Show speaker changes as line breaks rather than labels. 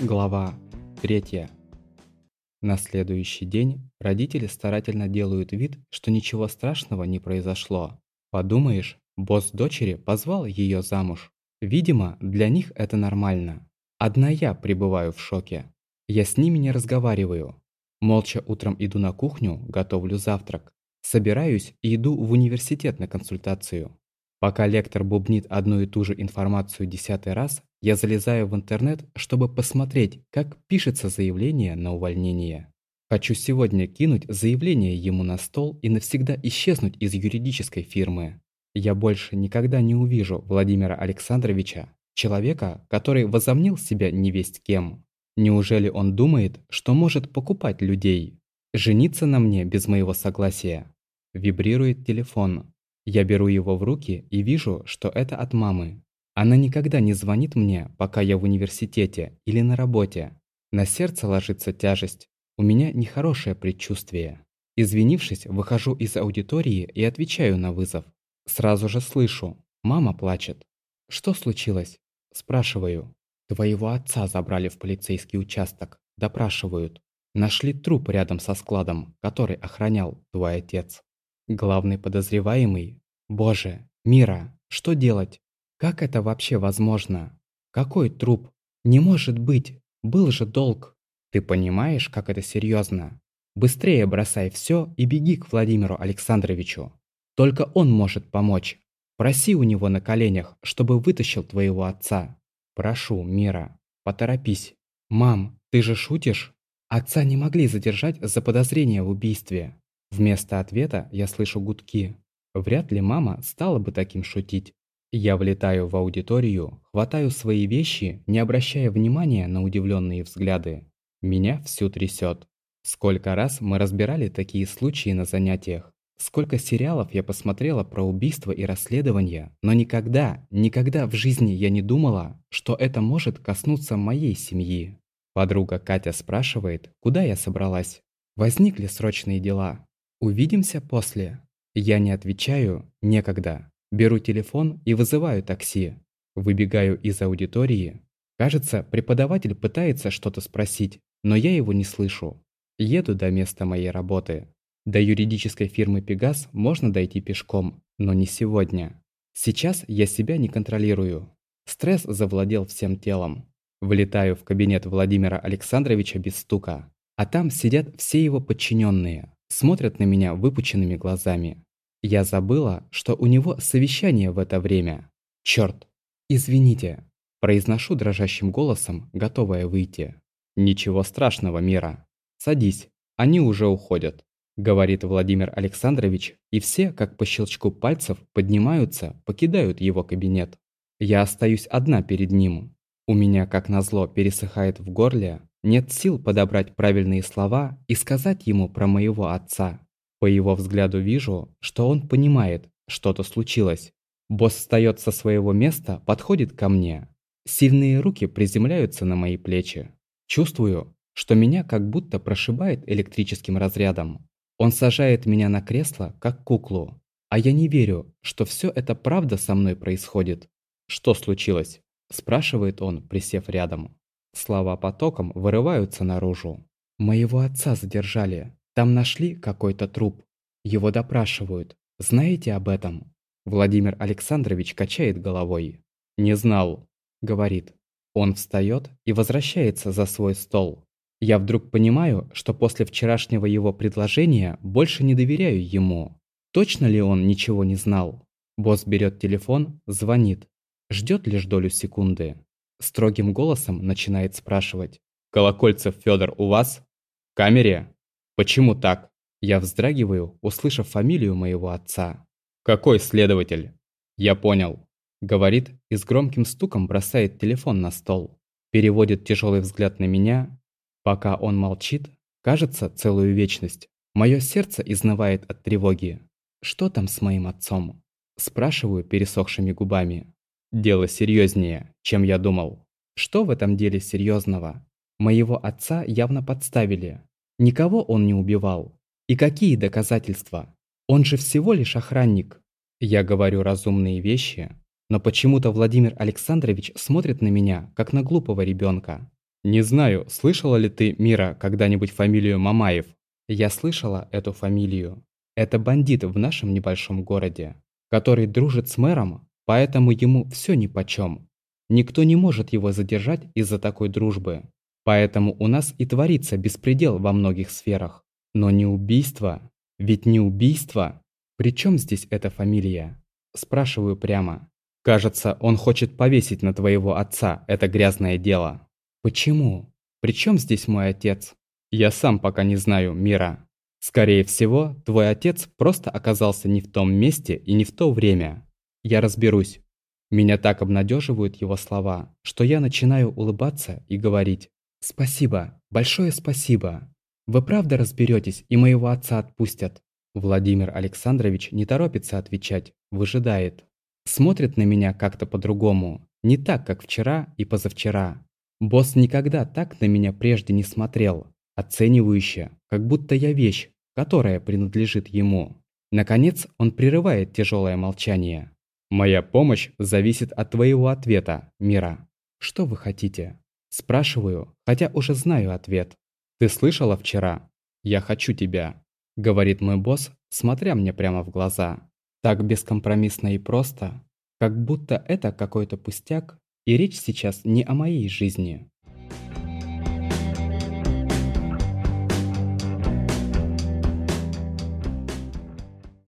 Глава 3. На следующий день родители старательно делают вид, что ничего страшного не произошло. Подумаешь, босс дочери позвал ее замуж. Видимо, для них это нормально. Одна я пребываю в шоке. Я с ними не разговариваю. Молча утром иду на кухню, готовлю завтрак. Собираюсь и иду в университет на консультацию. Пока лектор бубнит одну и ту же информацию десятый раз, я залезаю в интернет, чтобы посмотреть, как пишется заявление на увольнение. Хочу сегодня кинуть заявление ему на стол и навсегда исчезнуть из юридической фирмы. Я больше никогда не увижу Владимира Александровича, человека, который возомнил себя невесть кем. Неужели он думает, что может покупать людей? Жениться на мне без моего согласия? Вибрирует телефон. Я беру его в руки и вижу, что это от мамы. Она никогда не звонит мне, пока я в университете или на работе. На сердце ложится тяжесть. У меня нехорошее предчувствие. Извинившись, выхожу из аудитории и отвечаю на вызов. Сразу же слышу. Мама плачет. «Что случилось?» Спрашиваю. «Твоего отца забрали в полицейский участок. Допрашивают. Нашли труп рядом со складом, который охранял твой отец». Главный подозреваемый? Боже, Мира, что делать? Как это вообще возможно? Какой труп? Не может быть, был же долг. Ты понимаешь, как это серьезно? Быстрее бросай все и беги к Владимиру Александровичу. Только он может помочь. Проси у него на коленях, чтобы вытащил твоего отца. Прошу, Мира, поторопись. Мам, ты же шутишь? Отца не могли задержать за подозрение в убийстве. Вместо ответа я слышу гудки. Вряд ли мама стала бы таким шутить. Я влетаю в аудиторию, хватаю свои вещи, не обращая внимания на удивленные взгляды. Меня всю трясет. Сколько раз мы разбирали такие случаи на занятиях. Сколько сериалов я посмотрела про убийства и расследования, но никогда, никогда в жизни я не думала, что это может коснуться моей семьи. Подруга Катя спрашивает, куда я собралась. Возникли срочные дела. Увидимся после. Я не отвечаю, некогда. Беру телефон и вызываю такси. Выбегаю из аудитории. Кажется, преподаватель пытается что-то спросить, но я его не слышу. Еду до места моей работы. До юридической фирмы «Пегас» можно дойти пешком, но не сегодня. Сейчас я себя не контролирую. Стресс завладел всем телом. Влетаю в кабинет Владимира Александровича без стука. А там сидят все его подчиненные смотрят на меня выпученными глазами. Я забыла, что у него совещание в это время. Черт! Извините, произношу дрожащим голосом, готовая выйти. Ничего страшного, Мира. Садись, они уже уходят, говорит Владимир Александрович, и все, как по щелчку пальцев, поднимаются, покидают его кабинет. Я остаюсь одна перед ним. У меня, как назло, пересыхает в горле, нет сил подобрать правильные слова и сказать ему про моего отца. По его взгляду вижу, что он понимает, что-то случилось. Босс встает со своего места, подходит ко мне. Сильные руки приземляются на мои плечи. Чувствую, что меня как будто прошибает электрическим разрядом. Он сажает меня на кресло, как куклу. А я не верю, что все это правда со мной происходит. «Что случилось?» – спрашивает он, присев рядом. Слова потоком вырываются наружу. «Моего отца задержали. Там нашли какой-то труп. Его допрашивают. Знаете об этом?» Владимир Александрович качает головой. «Не знал», — говорит. Он встает и возвращается за свой стол. Я вдруг понимаю, что после вчерашнего его предложения больше не доверяю ему. Точно ли он ничего не знал? Босс берет телефон, звонит. Ждет лишь долю секунды. Строгим голосом начинает спрашивать. «Колокольцев Федор у вас? В камере? Почему так?» Я вздрагиваю, услышав фамилию моего отца. «Какой следователь?» «Я понял», — говорит и с громким стуком бросает телефон на стол. Переводит тяжелый взгляд на меня. Пока он молчит, кажется, целую вечность. Мое сердце изнывает от тревоги. «Что там с моим отцом?» Спрашиваю пересохшими губами. Дело серьезнее, чем я думал. Что в этом деле серьезного? Моего отца явно подставили. Никого он не убивал. И какие доказательства? Он же всего лишь охранник. Я говорю разумные вещи, но почему-то Владимир Александрович смотрит на меня, как на глупого ребенка. Не знаю, слышала ли ты, Мира, когда-нибудь фамилию Мамаев? Я слышала эту фамилию. Это бандит в нашем небольшом городе, который дружит с мэром, поэтому ему все нипочем. Никто не может его задержать из-за такой дружбы. Поэтому у нас и творится беспредел во многих сферах. Но не убийство. Ведь не убийство. При чем здесь эта фамилия? Спрашиваю прямо. Кажется, он хочет повесить на твоего отца это грязное дело. Почему? При чем здесь мой отец? Я сам пока не знаю, Мира. Скорее всего, твой отец просто оказался не в том месте и не в то время. Я разберусь. Меня так обнадеживают его слова, что я начинаю улыбаться и говорить «Спасибо, большое спасибо. Вы правда разберетесь и моего отца отпустят?» Владимир Александрович не торопится отвечать, выжидает. Смотрит на меня как-то по-другому, не так, как вчера и позавчера. Босс никогда так на меня прежде не смотрел, оценивающе, как будто я вещь, которая принадлежит ему. Наконец он прерывает тяжелое молчание. «Моя помощь зависит от твоего ответа, Мира. Что вы хотите?» Спрашиваю, хотя уже знаю ответ. «Ты слышала вчера? Я хочу тебя говорит мой босс, смотря мне прямо в глаза. Так бескомпромиссно и просто, как будто это какой-то пустяк, и речь сейчас не о моей жизни.